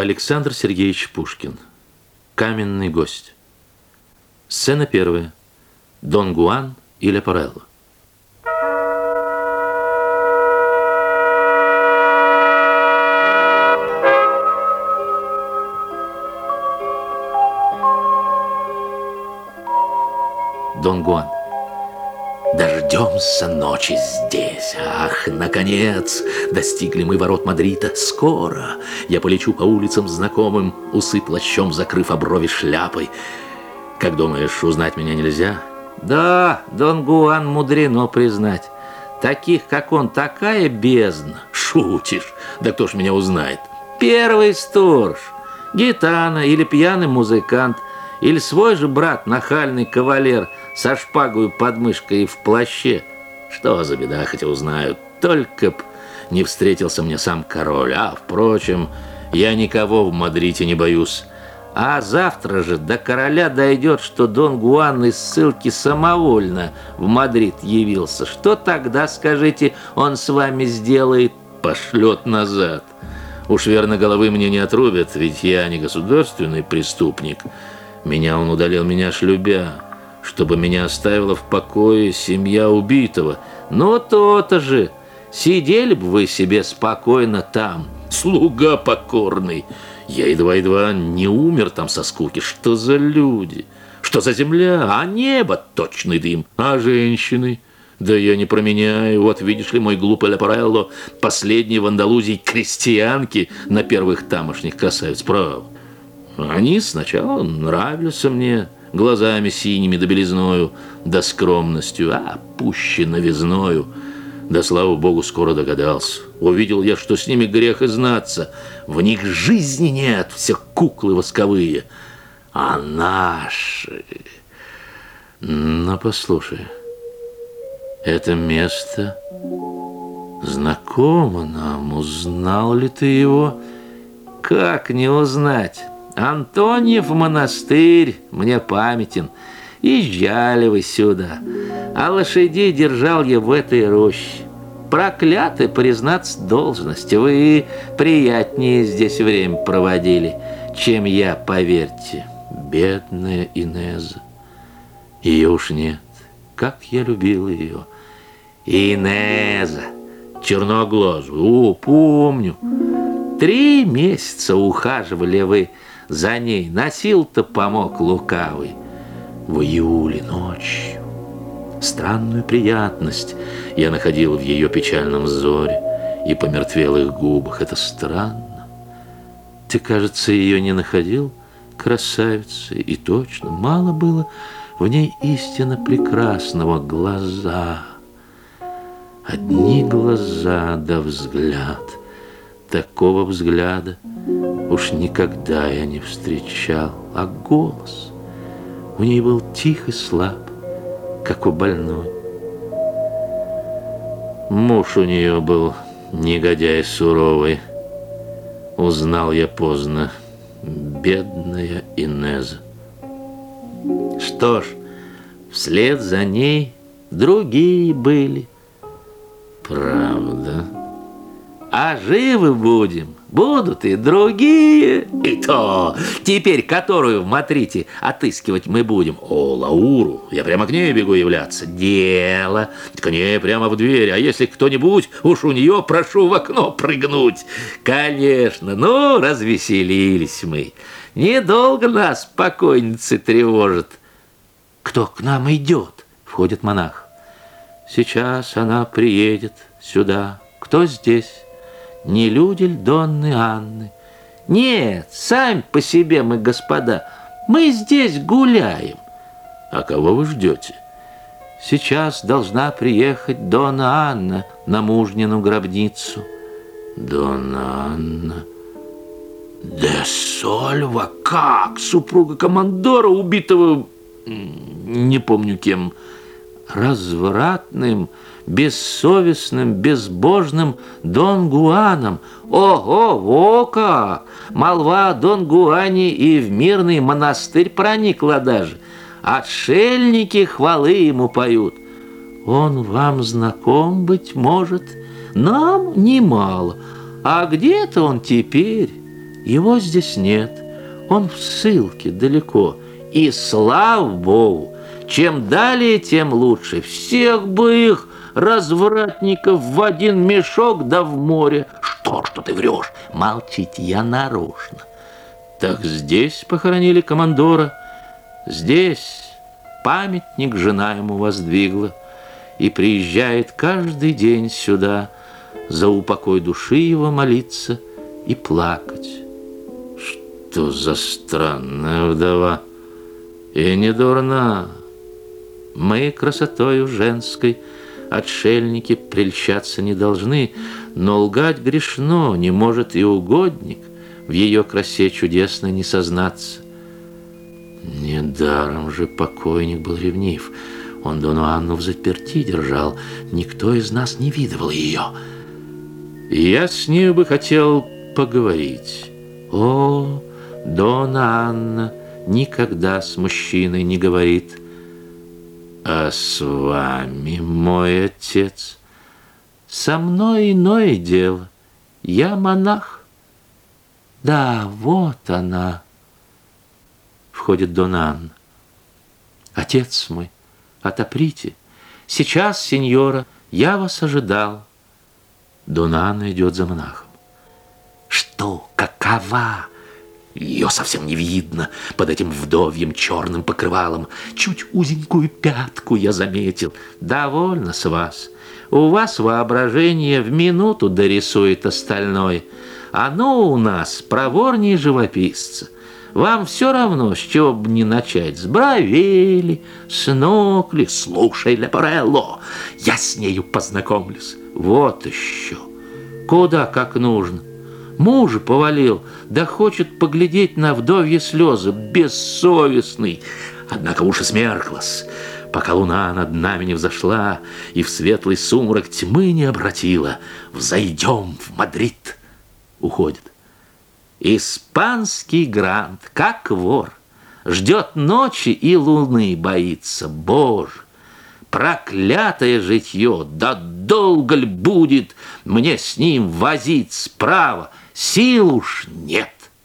Александр Сергеевич Пушкин. Каменный гость. Сцена первая. Дон Гуан и Лепорелло. Дон Гуан. Дождемся ночи здесь. Ах, наконец, достигли мы ворот Мадрида. Скоро я полечу по улицам знакомым, усы плащом закрыв оброви шляпой. Как думаешь, узнать меня нельзя? Да, Дон Гуан мудрено признать. Таких, как он, такая бездна. Шутишь? Да кто ж меня узнает? Первый сторож, гитана или пьяный музыкант – или свой же брат, нахальный кавалер, со шпагой под мышкой и в плаще. Что за беда, хоть и узнают. Только б не встретился мне сам король. А, впрочем, я никого в Мадриде не боюсь. А завтра же до короля дойдет, что Дон Гуан из ссылки самовольно в Мадрид явился. Что тогда, скажите, он с вами сделает? Пошлет назад. Уж верно головы мне не отрубят, ведь я не государственный преступник. Меня он удалил, меня ж любя, чтобы меня оставила в покое семья убитого. Но то-то же, сидели бы вы себе спокойно там, слуга покорный. Я едва-едва не умер там со скуки. Что за люди? Что за земля? А небо точный дым. А женщины? Да я не променяю. Вот видишь ли, мой глупый Лепарелло, последний в Андалузии крестьянки на первых тамошних красавиц. Право. Они сначала нравились мне глазами синими да белизною, да скромностью, а пуще новизною. Да, слава богу, скоро догадался. Увидел я, что с ними грех и знаться. В них жизни нет, все куклы восковые. А наши... Но послушай, это место знакомо нам. Узнал ли ты его? Как не узнать? Антониев монастырь мне памятен. Езжали вы сюда, а лошадей держал я в этой роще. Проклятый, признаться, должность. Вы приятнее здесь время проводили, чем я, поверьте. Бедная Инеза. Ее уж нет. Как я любил ее. Инеза, черноглазую, о, помню. Три месяца ухаживали вы за ней носил-то помог лукавый в июле ночью. Странную приятность я находил в ее печальном взоре и помертвелых губах. Это странно. Ты, кажется, ее не находил красавицей, и точно мало было в ней истинно прекрасного глаза. Одни глаза да взгляд. Такого взгляда Уж никогда я не встречал, а голос у ней был тих и слаб, как у больной. Муж у нее был негодяй суровый. Узнал я поздно, бедная Инеза. Что ж, вслед за ней другие были. Правда. А живы будем, Будут и другие. И то, теперь которую в Матрите отыскивать мы будем? О, Лауру, я прямо к ней бегу являться. Дело. К ней прямо в дверь. А если кто-нибудь, уж у нее прошу в окно прыгнуть. Конечно, ну, развеселились мы. Недолго нас покойницы тревожит. Кто к нам идет? Входит монах. Сейчас она приедет сюда. Кто здесь? Не люди ль Донны Анны. Нет, сами по себе мы, господа, мы здесь гуляем. А кого вы ждете? Сейчас должна приехать Дона Анна на мужнину гробницу. Дона Анна... Да Сольва, как? Супруга командора, убитого, не помню кем, развратным, бессовестным, безбожным Дон Гуаном. Ого, вока! Молва о Дон Гуане и в мирный монастырь проникла даже. Отшельники хвалы ему поют. Он вам знаком, быть может, нам немало. А где-то он теперь, Его здесь нет, он в ссылке далеко. И слава Богу, чем далее, тем лучше. Всех бы их, развратников, в один мешок да в море. Что, что ты врешь? Молчите, я нарочно. Так здесь похоронили командора, здесь памятник жена ему воздвигла и приезжает каждый день сюда за упокой души его молиться и плакать. Что за странная вдова? И не дурна. Мы красотою женской отшельники прельщаться не должны, но лгать грешно, не может и угодник в ее красе чудесной не сознаться. Недаром же покойник был ревнив. Он Дону Анну в заперти держал. Никто из нас не видывал ее. я с нею бы хотел поговорить. О, Дона Анна никогда с мужчиной не говорит. А с вами, мой отец, со мной иное дело. Я монах. Да, вот она. Входит Дона Анна. Отец мой, отоприте. Сейчас, сеньора, я вас ожидал. Дона Анна идет за монахом. Что, какова? Ее совсем не видно под этим вдовьем черным покрывалом. Чуть узенькую пятку я заметил. Довольно с вас. У вас воображение в минуту дорисует остальное. Оно у нас проворнее живописца. Вам все равно, с чего бы не начать. С бровели, с нокли. Слушай, Лепорелло, я с нею познакомлюсь. Вот еще. Куда как нужно. Мужа повалил, да хочет поглядеть на вдовье слезы, бессовестный. Однако уж и смерклась, пока луна над нами не взошла и в светлый сумрак тьмы не обратила. Взойдем в Мадрид. Уходит. Испанский грант, как вор, ждет ночи и луны боится. Боже, проклятое житье, да долго ли будет мне с ним возить справа? Сил уж нет.